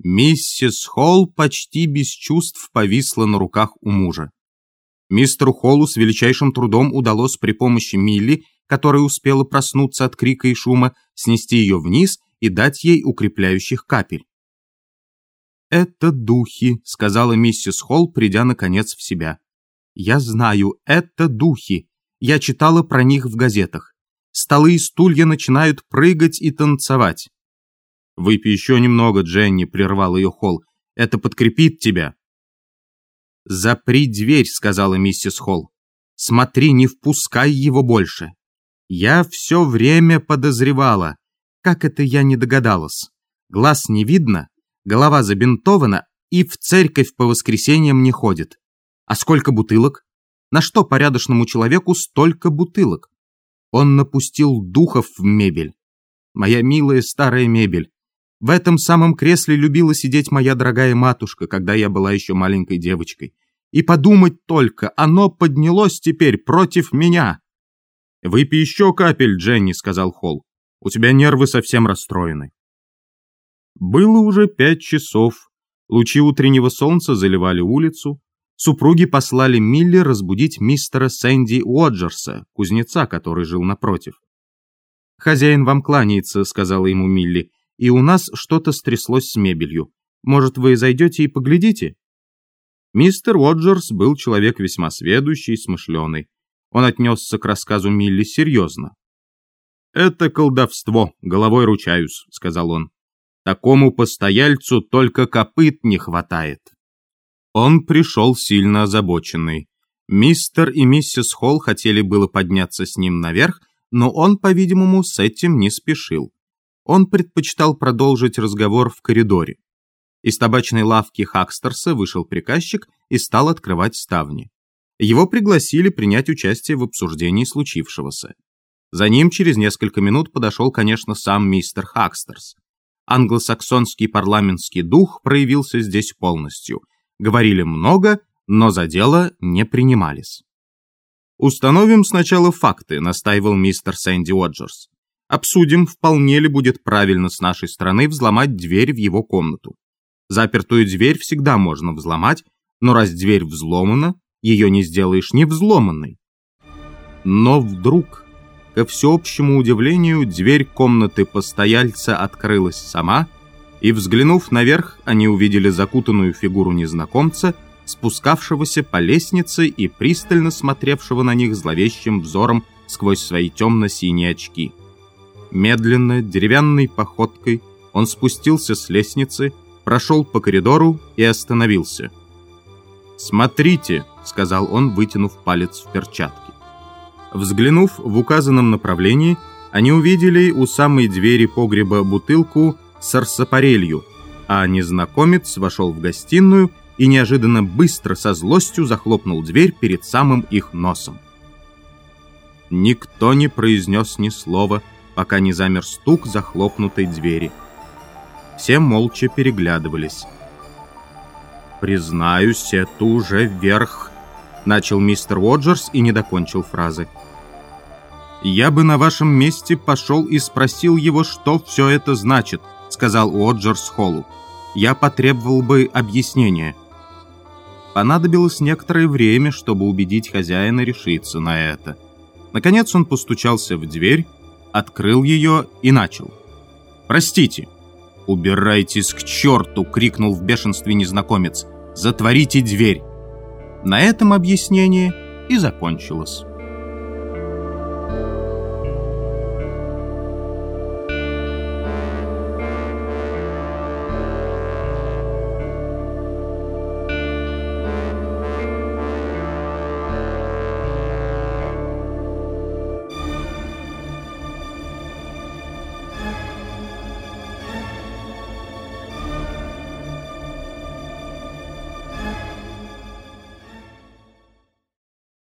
Миссис Холл почти без чувств повисла на руках у мужа. Мистеру Холлу с величайшим трудом удалось при помощи Милли, которая успела проснуться от крика и шума, снести ее вниз и дать ей укрепляющих капель. «Это духи», — сказала миссис Холл, придя наконец в себя. «Я знаю, это духи. Я читала про них в газетах. Столы и стулья начинают прыгать и танцевать. «Выпей еще немного, Дженни», — прервал ее Холл. «Это подкрепит тебя». «Запри дверь», — сказала миссис Холл. «Смотри, не впускай его больше». Я все время подозревала. Как это я не догадалась? Глаз не видно, голова забинтована и в церковь по воскресеньям не ходит. А сколько бутылок? На что порядочному человеку столько бутылок? Он напустил духов в мебель. Моя милая старая мебель. В этом самом кресле любила сидеть моя дорогая матушка, когда я была еще маленькой девочкой. И подумать только, оно поднялось теперь против меня. «Выпей еще капель, Дженни», — сказал Холл. «У тебя нервы совсем расстроены». Было уже пять часов. Лучи утреннего солнца заливали улицу. Супруги послали Милли разбудить мистера Сэнди Уоджерса, кузнеца, который жил напротив. «Хозяин вам кланяется», — сказала ему Милли и у нас что-то стряслось с мебелью. Может, вы зайдете и поглядите?» Мистер Уоджерс был человек весьма сведущий и смышленый. Он отнесся к рассказу Милли серьезно. «Это колдовство, головой ручаюсь», — сказал он. «Такому постояльцу только копыт не хватает». Он пришел сильно озабоченный. Мистер и миссис Холл хотели было подняться с ним наверх, но он, по-видимому, с этим не спешил он предпочитал продолжить разговор в коридоре. Из табачной лавки Хакстерса вышел приказчик и стал открывать ставни. Его пригласили принять участие в обсуждении случившегося. За ним через несколько минут подошел, конечно, сам мистер Хакстерс. Англосаксонский парламентский дух проявился здесь полностью. Говорили много, но за дело не принимались. «Установим сначала факты», — настаивал мистер Сэнди Оджерс. Обсудим, вполне ли будет правильно с нашей стороны взломать дверь в его комнату. Запертую дверь всегда можно взломать, но раз дверь взломана, ее не сделаешь не взломанной. Но вдруг, ко всеобщему удивлению, дверь комнаты постояльца открылась сама, и, взглянув наверх, они увидели закутанную фигуру незнакомца, спускавшегося по лестнице и пристально смотревшего на них зловещим взором сквозь свои темно-синие очки. Медленно, деревянной походкой, он спустился с лестницы, прошел по коридору и остановился. «Смотрите», — сказал он, вытянув палец в перчатке. Взглянув в указанном направлении, они увидели у самой двери погреба бутылку с арсапарелью, а незнакомец вошел в гостиную и неожиданно быстро со злостью захлопнул дверь перед самым их носом. Никто не произнес ни слова, — пока не замер стук захлопнутой двери. Все молча переглядывались. «Признаюсь, это уже верх», — начал мистер Уоджерс и не докончил фразы. «Я бы на вашем месте пошел и спросил его, что все это значит», — сказал Уоджерс Холлу. «Я потребовал бы объяснения». Понадобилось некоторое время, чтобы убедить хозяина решиться на это. Наконец он постучался в дверь, открыл ее и начал. «Простите». «Убирайтесь к черту!» — крикнул в бешенстве незнакомец. «Затворите дверь!» На этом объяснение и закончилось.